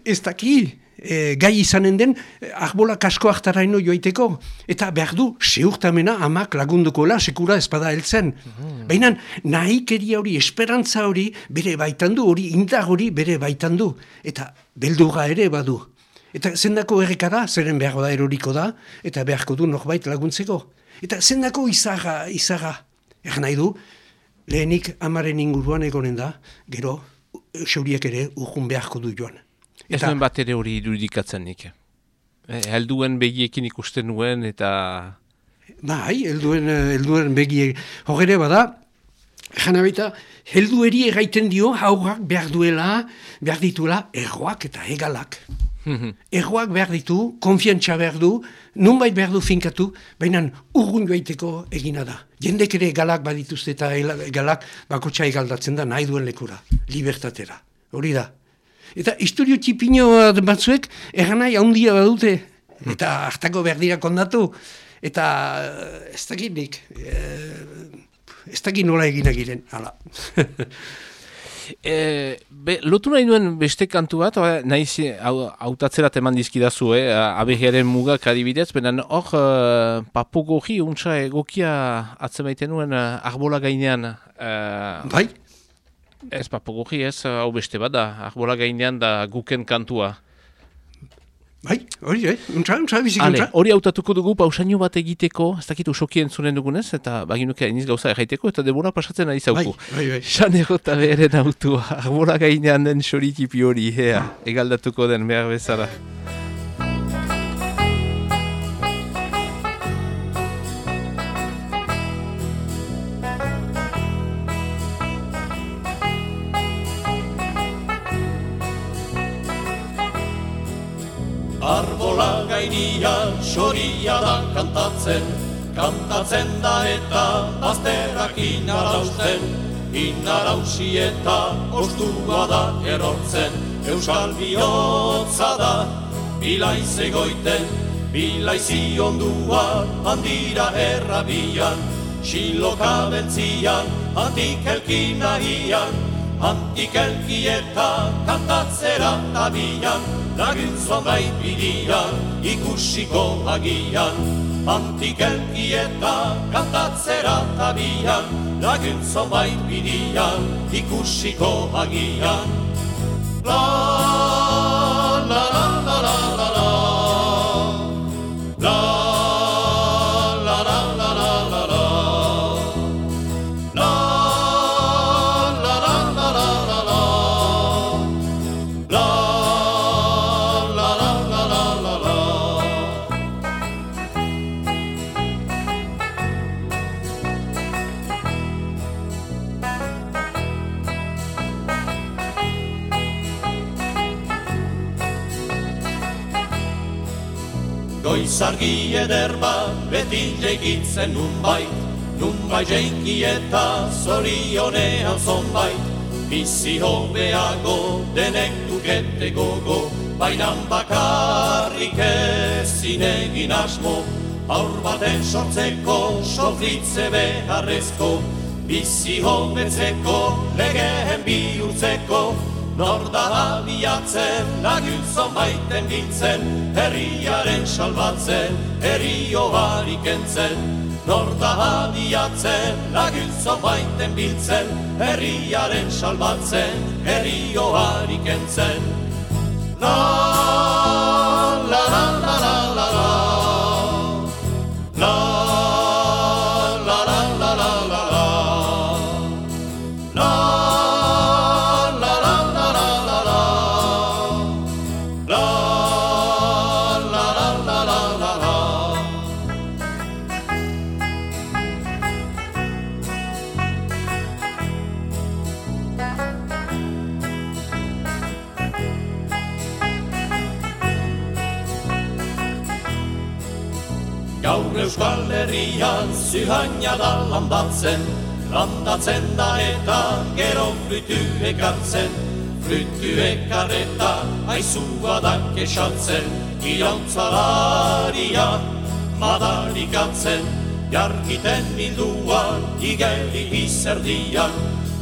ez daki, e, gai izanen den, eh, arbola kasko hartaraino joaiteko, eta behar du, seurtamena amak lagundukoela, sekura espada heltzen. Baina nahikeria hori, esperantza hori, bere baitan du, hori indar hori bere baitan du, eta beldurra ere badu. Eta zendako errekara, zeren behar da eroriko da, eta beharko du norbait laguntzeko. Eta zendako izaga, izaga, er nahi du, lehenik amaren inguruan egonen da, gero, xeuriek ere urrun beharko du joan. Ez nuen bat ere hori irudikatzen nik. Eh, helduen begiekin ikusten nuen eta... Bai, helduen, eh, helduen begie, horre bada, jana baita, heldueri erraiten dio, haurrak behar duela, behar dituela, erroak eta hegalak. Erroak behar ditu, konfiantza behar du, nunbait behar du finkatu, baina urgun joaiteko egina da. Jendek ere galak badituzte eta galak bakotxa egaldatzen da nahi duen lekura, libertatera. Hori da. Eta historio txipino batzuek erranai handia badute, eta hartako behar dira kondatu, eta ez dakit nik, eh, ez dakit nola egina giren, hala. E, be, lotu nahi nuen beste kantu bat, ba, hau- hautatzerat eman dizkidazu, eh, abegiaren mugak adibidez, benen hor uh, papogogi untsa egokia atzemaiten nuen uh, arbola gainean. Uh, Bai? ez papogogi ez, hau beste bat da, arbola gainean da guken kantua. Bai, hori, eh? Untza, untza, bizik Ale, untza. hori hautatuko dugu pausaino bat egiteko, ez dakit usoki entzunen dugunez, eta baginuke iniz gauza erraiteko, eta demora pasatzen ari zauku. Bai, bai, bai. Xanero eta beheren autua, arbola gainean den xoritipi hori, ea, egaldatuko den behar bezala. Arbola gainia xoria da kantatzen, kantatzen da eta bazterrak inarausten, inarausi eta ostua da erortzen, euskal bihotza da, bilaiz egoiten, bilaiz iondua, handira errabian, xiloka bentzian, handik elkin nahian, Antik elki eta kantatzera tabian, laguntzuan bait bidian, ikusiko agian. Antik elkieta kantatzera tabian, lagun zonbait bidian, ikusiko agian. La, la, Goizargi eder bat beti jegitzen nunbait Nunbait jeiki eta zorionean zonbait. Bizi hobeago denek dukete gogo. Bainan bakarrik ezin egin asmo. Aur baten sortzeko sofritze beharrezko. Bizi hobetzeko legeen bihurtzeko Nor da abiatzen, laguntzon baiten biltzen, herriaren salbatzen, herri oharik entzen. Nor da abiatzen, laguntzon baiten biltzen, herriaren salbatzen, herri oharik entzen. La, la, la, la, la, la. La, la, Herrian zuhaina da landatzen, landatzen da eta gero flutu ekartzen. Flutu ekarreta aizua da kesatzen, irauntzalaria madarikatzen. Jarkiten bilduan igeli izerdian,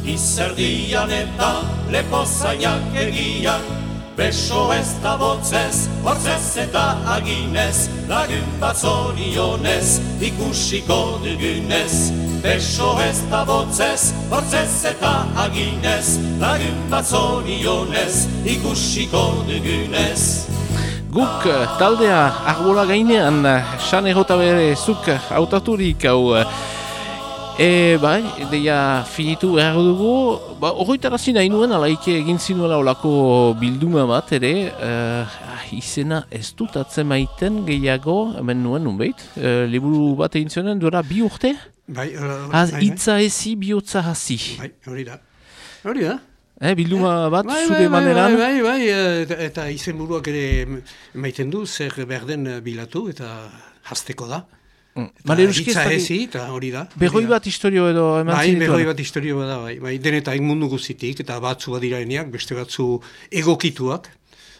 izerdian eta lepozainak egian. Beso ez da botzez, hortzez eta aginez, lagun bat zorionez, ikusiko dugunez. Beso ez da botzez, hortzez eta aginez, lagun bat zorionez, ikusiko dugunez. Guk eh, taldea arbola gainean, eh, san errota bere zuk autaturik hau. Eh, E, bai, deia finitu behar dugu, ba, horretarazi nahi nuen, alaike egin zinuela olako bilduma bat ere, ah, izena ez dut atzemaiten gehiago, hemen nuen nunbeit, eh, liburu bat egin zionen, duela bi urte? Bai, uh, Az, bai, bai. itza ezi, bihotza hasi. Bai, hori da. Hori da. Eh, bilduma bat, Bai, zure bai, bai, maneran? bai, bai, bai, eta, eta izenburuak ere emaiten du, zer behar den eh, bilatu, eta hasteko da. Mm. Eta Male euski ez hitza dakit- ezi, eta hori da. Berroi da. bat historio edo eman Bai, berroi bat historio bada, bai. bai denetak mundu guzitik, eta batzu badiraeneak, beste batzu egokituak,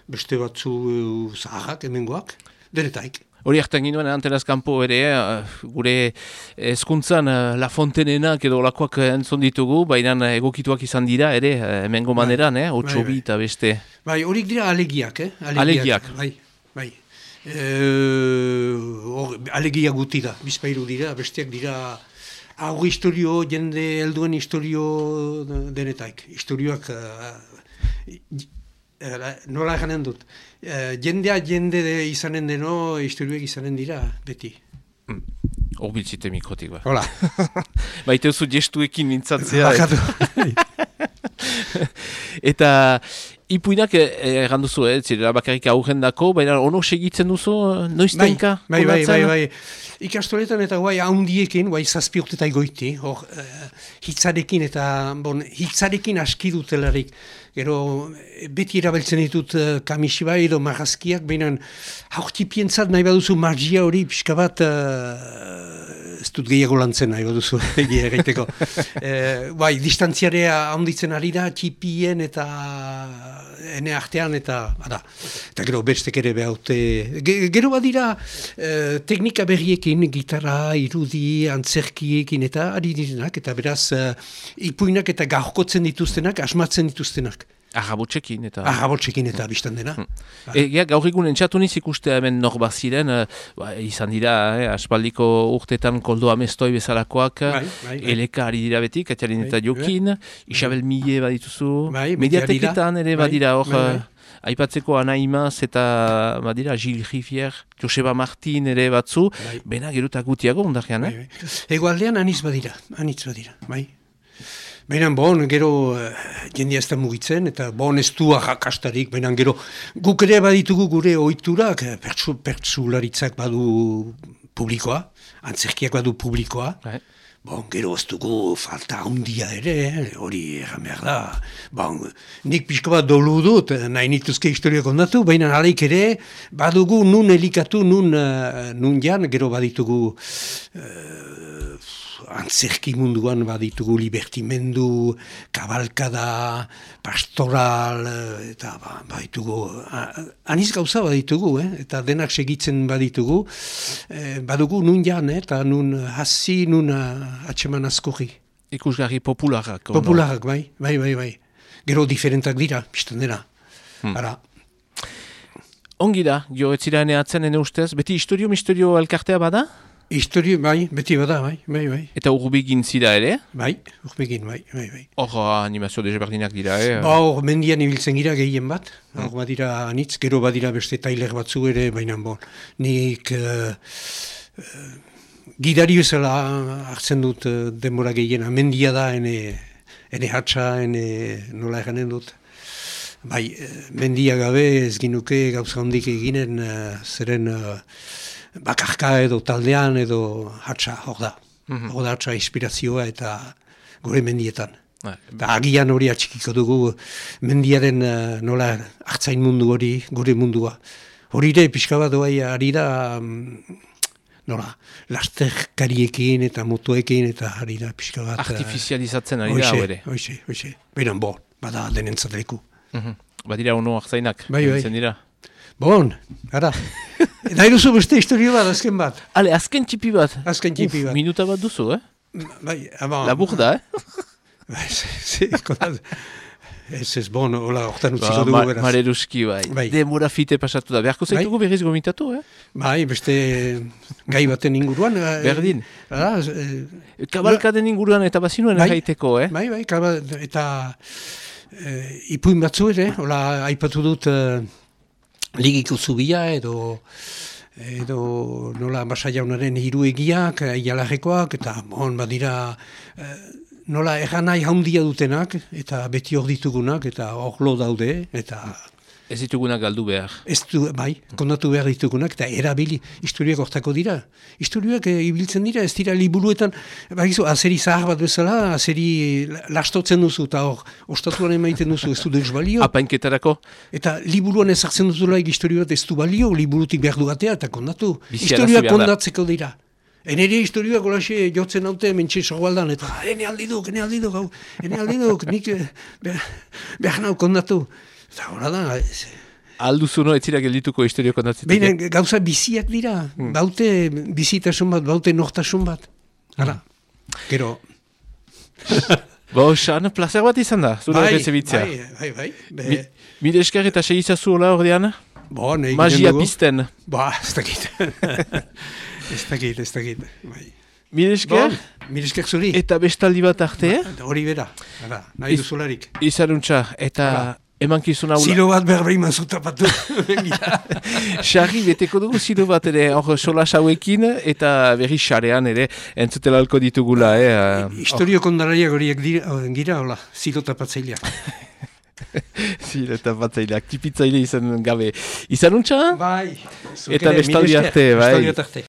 beste batzu uh, zaharrak, hemengoak, denetaik. Hori hartan ginoen antenaz kanpo ere, eh, gure ezkuntzan uh, La Fontainenak edo olakoak entzun ditugu, baina egokituak izan dira ere, hemengo maneran, eh, otxo bai, bi eta beste. Bai, horik dira alegiak, eh? Alegiak. Bai, bai. E, alegia guti da, bizpairu dira, besteak dira hau historio, jende helduen historio denetaik. Historioak, uh, nola ganen dut, Eh, jendea jende de izanen deno, historioek izanen dira, beti. Hor biltzite mikrotik ba. Hola, Baite zu gestuekin mintzatzea. bakatu. eta ipuinak eh, erran duzu, eh, zirela bakarrik aurrendako, baina ono segitzen duzu, eh, noiztenka? Bai, bai, bai, koldatzen? bai. Ikastoletan eta guai haundiekin, guai zazpi urtetai goiti, hor, eh, hitzarekin eta, bon, hitzarekin aski dutelarik. Gero, eh, beti erabiltzen ditut uh, kamisi bai edo marrazkiak, baina haurtipientzat nahi baduzu magia hori pixka bat, uh, ez dut gehiago lantzen nahi baduzu, egia egiteko. eh, bai, distantziarea handitzen ari da, txipien eta ene artean eta, ara, eta gero bestek ere behaute, Ge- gero badira eh, teknika berriekin, gitarra, irudi, antzerkiekin eta ari direnak, eta beraz eh, ipuinak eta gaurkotzen dituztenak, asmatzen dituztenak. Arrabotxekin eta... Arrabotxekin eta biztan dena. E, ja, gaur egun entxatu niz ikuste hemen nor baziren, eh, ba, izan dira, eh, aspaldiko urtetan koldo amestoi bezalakoak, Bai, bai, bai. eleka ari dira beti, Katalin eta Jokin, Isabel Mille badituzu, Bai, mediateketan ere badira hor, eh, aipatzeko Anaimaz eta badira Gil Rivier, Joseba Martin ere batzu, Bai. bena geruta gutiago ondarean, Bai, eh? bai. Egoaldean anitz badira, anitz badira, bai. Baina bon, gero uh, jendia ez da mugitzen, eta bon ez du arrakastarik, baina gero guk ere baditugu gure ohiturak, eh, pertsu, pertsularitzak badu publikoa, antzerkiak badu publikoa, Bai. Bon, gero ez dugu falta handia ere, eh, hori erran behar da. Bon, nik pixko bat dolu dut, eh, nahi nituzke historia kontatu, baina aleik ere, badugu nun elikatu, nun, uh, nun jan, gero baditugu uh, antzerki munduan baditugu libertimendu, kabalkada, pastoral, eh, eta ba, baditugu, aniz gauza baditugu, eh? eta denak segitzen baditugu, eh, badugu nun jan, eh? eta nun hasi, nun uh, atseman askorri. Ikusgarri popularak. Popularak, bai, bai, bai, bai. Gero diferentak dira, biztan dena. Hmm. Ara, Ongi da, jo ez zira ene atzen ene ustez, beti historio misterio elkartea bada? Historio, bai, beti bada, bai, bai, bai. Eta urbigin zira ere? Bai, urpegin, bai, bai, bai. Hor animazio dezeberdinak dira, eh? Ba, hor mendian ibiltzen gira gehien bat, hor badira anitz, gero badira beste tailer batzu ere, baina bon, nik uh, uh, gidari bezala hartzen dut uh, denbora gehiena, mendia da, ene, ene hatxa, ene nola eganen dut. Bai, mendia gabe ez ginuke gauza hondik eginen, eh, zeren uh, bakarka edo taldean edo hatxa, hor da. Hor da hatxa inspirazioa eta gure mendietan. Bai, Eta agian hori atxikiko dugu mendiaren eh, nola hartzain mundu hori, gure mundua. Hori ere pixka bat doai ari da mm, nola, lasterkariekin eta motoekin eta ari da pixka bat. eh, Artifizializatzen ari da ere. Hoxe, hoxe. Beran bo, bada denentzat leku. Mhm. Badira ono arzainak. Bai, bai. Dira. Bon, ara. Nahi duzu beste historio bat, azken bat. Ale, azken txipi bat. Azken txipi Uf, bat. Minuta bat duzu, eh? Bai, ama... Labur da, eh? Bai, ze, ze, kontatu. Ez ez, bon, hola, hortan Ba, utziko dugu ma, beraz. Mareruski, bai. Bai. Demora fite pasatu da. Beharko zaitugu berriz gomitatu, eh? Bai, beste gai baten inguruan. eh, Berdin. Ara, eh, Kabalkaden inguruan eta bazinuen Bai. erraiteko, eh? bai, bai, kaba, eta eh, ipuin batzu ere, hola, aipatu dut eh, ligiko zubia edo edo nola basa jaunaren hiru egiak, aialarrekoak, eta bon, badira eh, nola erran nahi handia dutenak, eta beti hor ditugunak, eta hor daude, eta Ez ditugunak galdu behar. Ez du, bai, kondatu behar ditugunak, eta erabili, historiak hortako dira. Historiak e, ibiltzen dira, ez dira liburuetan, bakizu, azeri zahar bat bezala, azeri lastotzen duzu, eta hor, ostatuan emaiten duzu, ez du deus balio. Apainketarako, Eta liburuan ezartzen duzulaik historio bat ez du balio, liburutik behar du batea, eta kondatu. Biziarazi Historiak kondatzeko dira. Enere historioak olaxe jotzen haute mentxe sogualdan, eta "Ah, ene aldi duk, ene aldi duk, hau, ene aldi duk, nik eh, behar nau kondatu. Eta hori da, ez, alduzuno ez zira geldituko historio kontatzetik. Baina gauza biziak dira, baute bizitasun bat, baute nortasun bat. Hala, gero... Bo, xan, placer bat izan da, zure bai, bitzea. bai, bai, bai. Mi, mire esker eta segizazu hola ordean, bo, nahi magia pizten. Ba, ez dakit. ez dakit, ez dakit. Bai. Mire esker, mire esker zuri. eta bestaldi bat arte? Ba, Hori bera, nahi duzularik. izanuntza, eta Hala. Emankizun hau Zilo bat berbein mazutapatu. Sarri beteko dugu zilo bat ere hor solas hauekin eta berri xarean ere entzutelalko ditugula, eh? Historio kondarariak horiek dira, gira, hola, zilo tapatzaileak. Zilo eta batzaileak, tipitzaile izan gabe. Izanuntza? Bai. Eta mile bestaldi arte, bai.